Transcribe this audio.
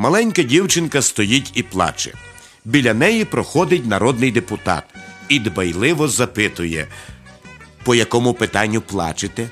Маленька дівчинка стоїть і плаче. Біля неї проходить народний депутат і дбайливо запитує, по якому питанню плачете.